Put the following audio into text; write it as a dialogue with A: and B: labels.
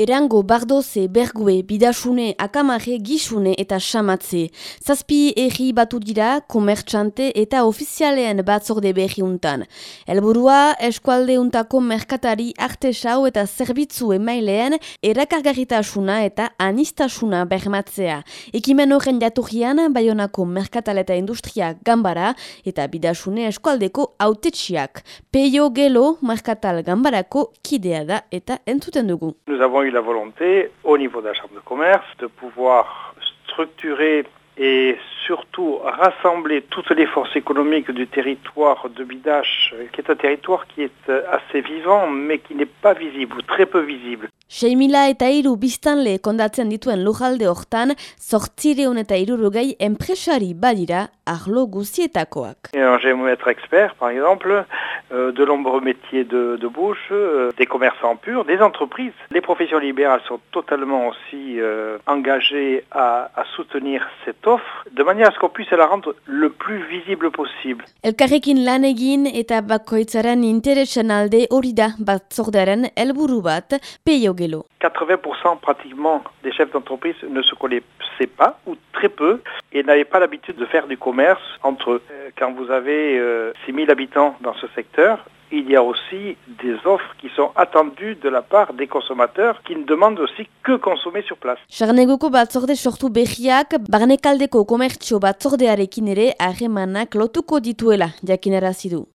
A: Erango, Bardoze, Bergue, Bidasune, Akamare, Gisune eta Samatze. Zazpi erri batu dira, komertxante eta ofizialean batzorde berriuntan. Elburua, eskualdeuntako merkatari artesau eta zerbitzu emailean erakargarritasuna eta anistasuna bermatzea. Ekimen horren jaturrian, Bayonako Merkatal eta Industria Gambara eta Bidasune eskualdeko autetxiak. Peio Gelo, Merkatal Gambarako kidea da eta entzuten dugu.
B: Nous avons la volonté, au niveau de la Chambre de commerce, de pouvoir structurer et surtout rassembler toutes les forces économiques du territoire de Bidache, qui est un territoire qui est assez vivant, mais qui n'est pas visible, ou très peu visible.
A: Seimila eta hiru biztanle kondatzen dituen lujalde hortan, zortzireun eta hirurogei enpresari badira arlo guzietakoak.
B: J'aimerais être expert, par exemple, euh, de nombreux métiers de, de bouche, euh, des commerçants purs, des entreprises. Les professions libérales sont totalement aussi euh, engagées à, à soutenir cette offre, de manière à ce qu'on puisse la rendre le plus visible possible.
A: Elkarrekin lan egin eta bakoitzaren interesan alde hori da batzordaren helburu bat peio gelo.
B: 80% pratiquement des chefs d'entreprise ne se connaissaient pas ou très peu et n'avaient pas l'habitude de faire du commerce entre eux. Quand vous avez euh, 6000 habitants dans ce secteur, il y a aussi des offres qui sont attendues de la part des consommateurs qui ne demandent aussi que consommer sur place.
A: Sarnegoko batzorde sortu behiak, barnekaldeko komertxo batzordearekin ere harremanak lotuko dituela jakinarazi du.